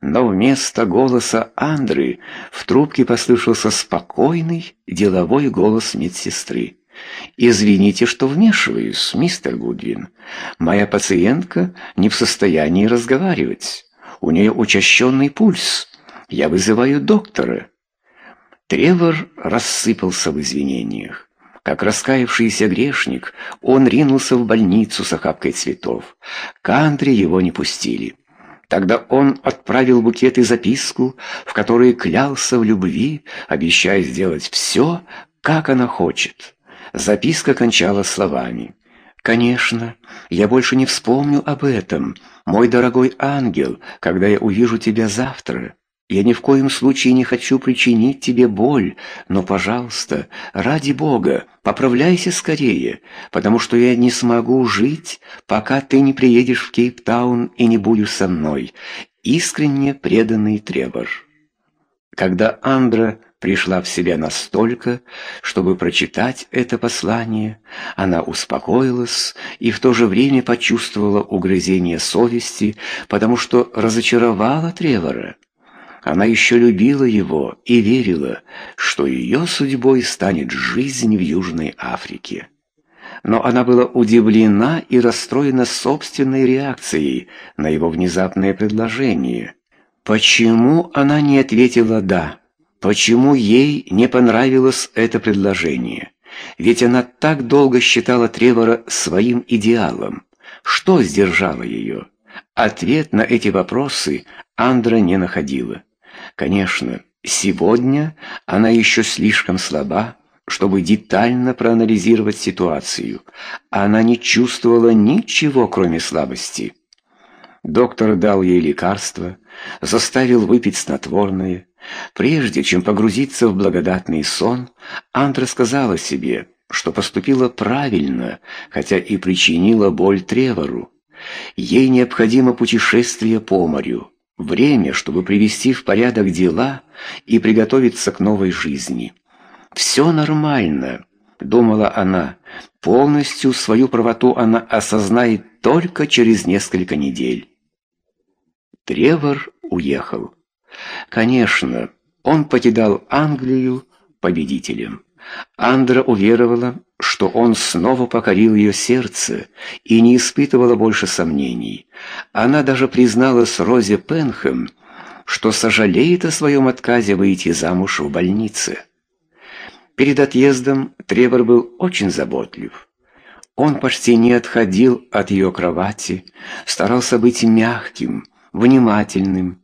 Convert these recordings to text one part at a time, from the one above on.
но вместо голоса Андры в трубке послышался спокойный деловой голос медсестры. «Извините, что вмешиваюсь, мистер Гудвин. Моя пациентка не в состоянии разговаривать. У нее учащенный пульс. Я вызываю доктора». Тревор рассыпался в извинениях. Как раскаявшийся грешник, он ринулся в больницу с охапкой цветов. Кантри его не пустили. Тогда он отправил букет и записку, в которой клялся в любви, обещая сделать все, как она хочет. Записка кончалась словами. «Конечно, я больше не вспомню об этом, мой дорогой ангел, когда я увижу тебя завтра». Я ни в коем случае не хочу причинить тебе боль, но, пожалуйста, ради Бога, поправляйся скорее, потому что я не смогу жить, пока ты не приедешь в Кейптаун и не будешь со мной. Искренне преданный Тревор. Когда Андра пришла в себя настолько, чтобы прочитать это послание, она успокоилась и в то же время почувствовала угрызение совести, потому что разочаровала Тревора. Она еще любила его и верила, что ее судьбой станет жизнь в Южной Африке. Но она была удивлена и расстроена собственной реакцией на его внезапное предложение. Почему она не ответила «да»? Почему ей не понравилось это предложение? Ведь она так долго считала Тревора своим идеалом. Что сдержало ее? Ответ на эти вопросы Андра не находила. Конечно, сегодня она еще слишком слаба, чтобы детально проанализировать ситуацию. Она не чувствовала ничего, кроме слабости. Доктор дал ей лекарство, заставил выпить снотворное. Прежде чем погрузиться в благодатный сон, Андра сказала себе, что поступила правильно, хотя и причинила боль Тревору. Ей необходимо путешествие по морю. Время, чтобы привести в порядок дела и приготовиться к новой жизни. «Все нормально», — думала она. «Полностью свою правоту она осознает только через несколько недель». Тревор уехал. Конечно, он покидал Англию победителем. Андра уверовала, что он снова покорил ее сердце и не испытывала больше сомнений. Она даже призналась Розе Пенхэм, что сожалеет о своем отказе выйти замуж в больнице. Перед отъездом Тревор был очень заботлив. Он почти не отходил от ее кровати, старался быть мягким, внимательным.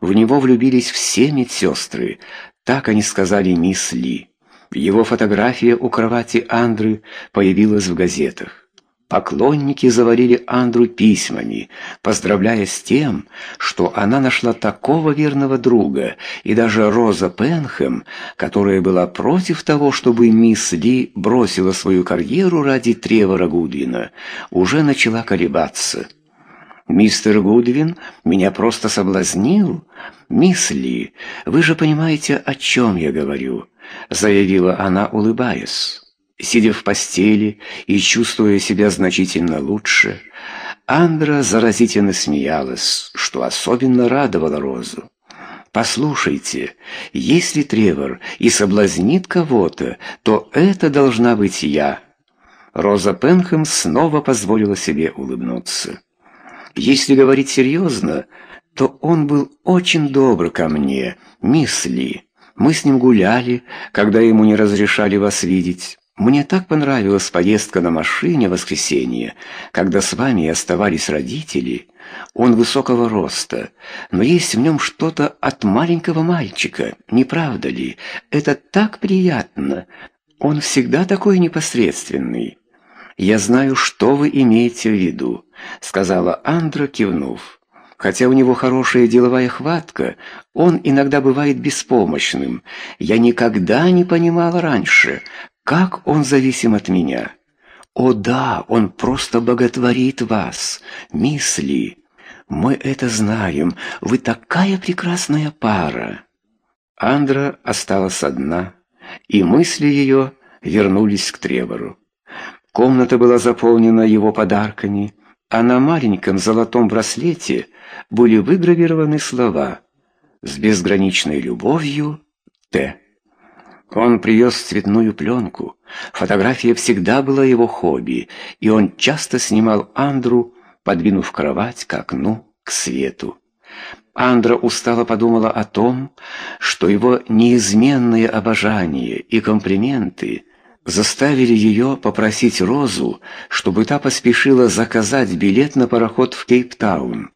В него влюбились все медсестры, так они сказали мисс Ли. Его фотография у кровати Андры появилась в газетах. Поклонники заварили Андру письмами, поздравляя с тем, что она нашла такого верного друга, и даже Роза Пенхэм, которая была против того, чтобы мисс Ли бросила свою карьеру ради Тревора Гудвина, уже начала колебаться. «Мистер Гудвин меня просто соблазнил? Мисс Ли, вы же понимаете, о чем я говорю?» Заявила она, улыбаясь. Сидя в постели и чувствуя себя значительно лучше, Андра заразительно смеялась, что особенно радовало Розу. «Послушайте, если Тревор и соблазнит кого-то, то это должна быть я». Роза Пенхэм снова позволила себе улыбнуться. «Если говорить серьезно, то он был очень добр ко мне, мисс Ли. Мы с ним гуляли, когда ему не разрешали вас видеть. Мне так понравилась поездка на машине в воскресенье, когда с вами оставались родители. Он высокого роста, но есть в нем что-то от маленького мальчика, не правда ли? Это так приятно. Он всегда такой непосредственный. Я знаю, что вы имеете в виду, сказала Андра, кивнув. Хотя у него хорошая деловая хватка, он иногда бывает беспомощным. Я никогда не понимала раньше, как он зависим от меня. О да, он просто боготворит вас, мисс. Мы это знаем. Вы такая прекрасная пара. Андра осталась одна, и мысли ее вернулись к Тревору. Комната была заполнена его подарками, а на маленьком золотом браслете были выгравированы слова «С безграничной любовью, Т». Он привез цветную пленку. Фотография всегда была его хобби, и он часто снимал Андру, подвинув кровать к окну, к свету. Андра устало подумала о том, что его неизменное обожание и комплименты заставили ее попросить Розу, чтобы та поспешила заказать билет на пароход в Кейптаун.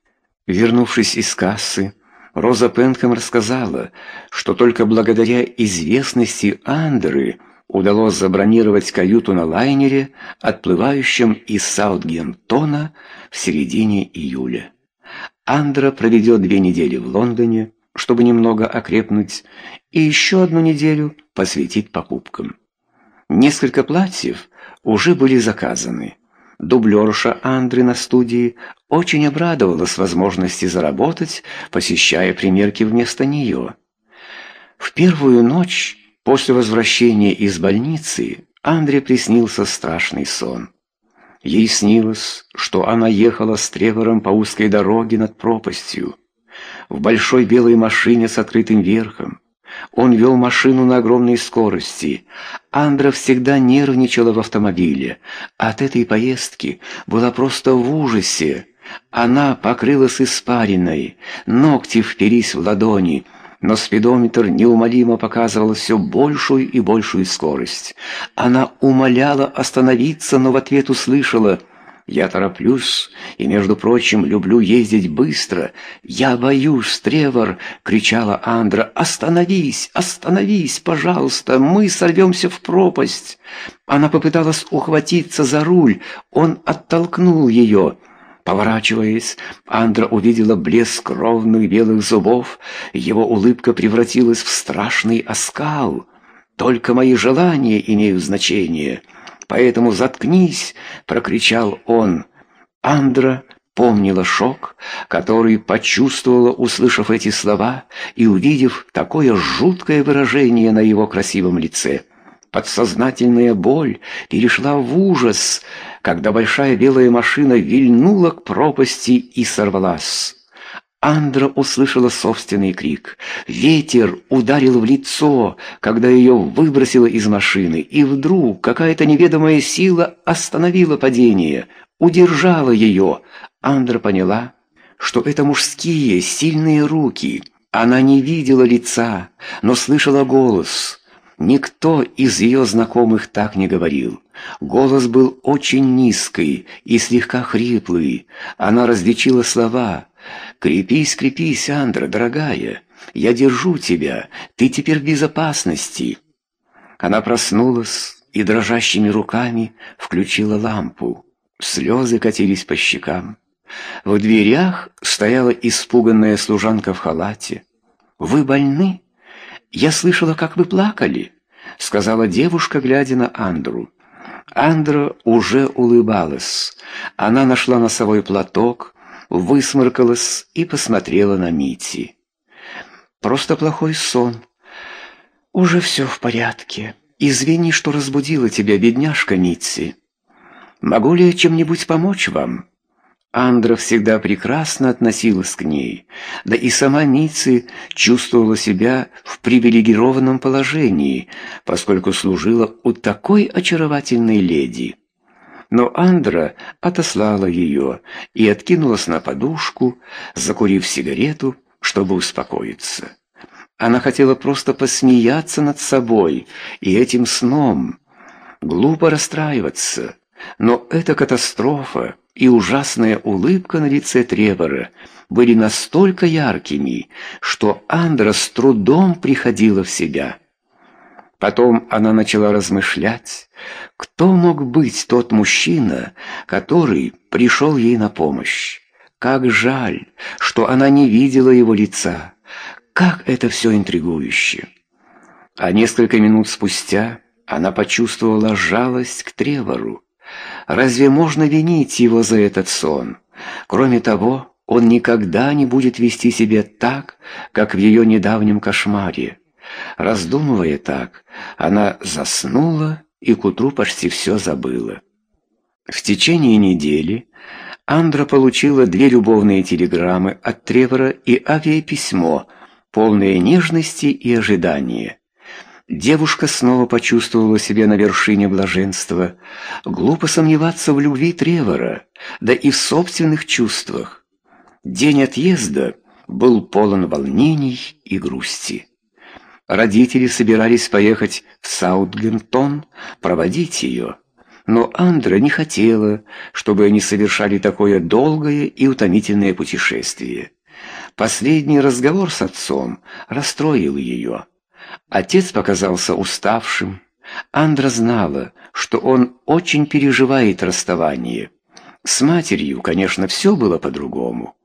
Вернувшись из кассы, Роза Пенком рассказала, что только благодаря известности Андры удалось забронировать каюту на лайнере, отплывающем из Саутгемптона в середине июля. Андра проведет две недели в Лондоне, чтобы немного окрепнуть, и еще одну неделю посвятить покупкам. Несколько платьев уже были заказаны. Дублерша Андры на студии очень обрадовалась возможности заработать, посещая примерки вместо нее. В первую ночь после возвращения из больницы Андре приснился страшный сон. Ей снилось, что она ехала с Тревором по узкой дороге над пропастью, в большой белой машине с открытым верхом. Он вел машину на огромной скорости. Андра всегда нервничала в автомобиле. От этой поездки была просто в ужасе. Она покрылась испариной, ногти впились в ладони, но спидометр неумолимо показывал все большую и большую скорость. Она умоляла остановиться, но в ответ услышала «Я тороплюсь и, между прочим, люблю ездить быстро. Я боюсь, Тревор!» — кричала Андра. «Остановись! Остановись, пожалуйста! Мы сорвемся в пропасть!» Она попыталась ухватиться за руль. Он оттолкнул ее. Поворачиваясь, Андра увидела блеск ровных белых зубов. Его улыбка превратилась в страшный оскал. «Только мои желания имеют значение, поэтому заткнись!» — прокричал он. Андра помнила шок, который почувствовала, услышав эти слова и увидев такое жуткое выражение на его красивом лице. Подсознательная боль перешла в ужас, когда большая белая машина вильнула к пропасти и сорвалась. Андра услышала собственный крик. Ветер ударил в лицо, когда ее выбросило из машины, и вдруг какая-то неведомая сила остановила падение, удержала ее. Андра поняла, что это мужские сильные руки. Она не видела лица, но слышала голос. Никто из ее знакомых так не говорил. Голос был очень низкий и слегка хриплый. Она различила слова. «Крепись, крепись, Андра, дорогая. Я держу тебя. Ты теперь в безопасности». Она проснулась и дрожащими руками включила лампу. Слезы катились по щекам. В дверях стояла испуганная служанка в халате. «Вы больны?» «Я слышала, как вы плакали», — сказала девушка, глядя на Андру. Андра уже улыбалась. Она нашла носовой платок, высморкалась и посмотрела на Мити. «Просто плохой сон. Уже все в порядке. Извини, что разбудила тебя, бедняжка Митси. Могу ли я чем-нибудь помочь вам?» Андра всегда прекрасно относилась к ней, да и сама Митси чувствовала себя в привилегированном положении, поскольку служила у такой очаровательной леди. Но Андра отослала ее и откинулась на подушку, закурив сигарету, чтобы успокоиться. Она хотела просто посмеяться над собой и этим сном, глупо расстраиваться, но эта катастрофа и ужасная улыбка на лице Тревора были настолько яркими, что Андра с трудом приходила в себя. Потом она начала размышлять, кто мог быть тот мужчина, который пришел ей на помощь. Как жаль, что она не видела его лица. Как это все интригующе. А несколько минут спустя она почувствовала жалость к Тревору. Разве можно винить его за этот сон? Кроме того, он никогда не будет вести себя так, как в ее недавнем кошмаре. Раздумывая так, она заснула и к утру почти все забыла. В течение недели Андра получила две любовные телеграммы от Тревора и авиаписьмо, полное нежности и ожидания. Девушка снова почувствовала себя на вершине блаженства. Глупо сомневаться в любви Тревора, да и в собственных чувствах. День отъезда был полон волнений и грусти. Родители собирались поехать в Саутгемптон, проводить ее. Но Андра не хотела, чтобы они совершали такое долгое и утомительное путешествие. Последний разговор с отцом расстроил ее. Отец показался уставшим. Андра знала, что он очень переживает расставание. С матерью, конечно, все было по-другому.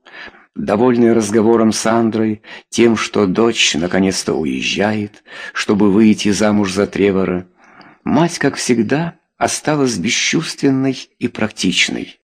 Довольный разговором с Андрой, тем, что дочь наконец-то уезжает, чтобы выйти замуж за Тревора, мать, как всегда, осталась бесчувственной и практичной.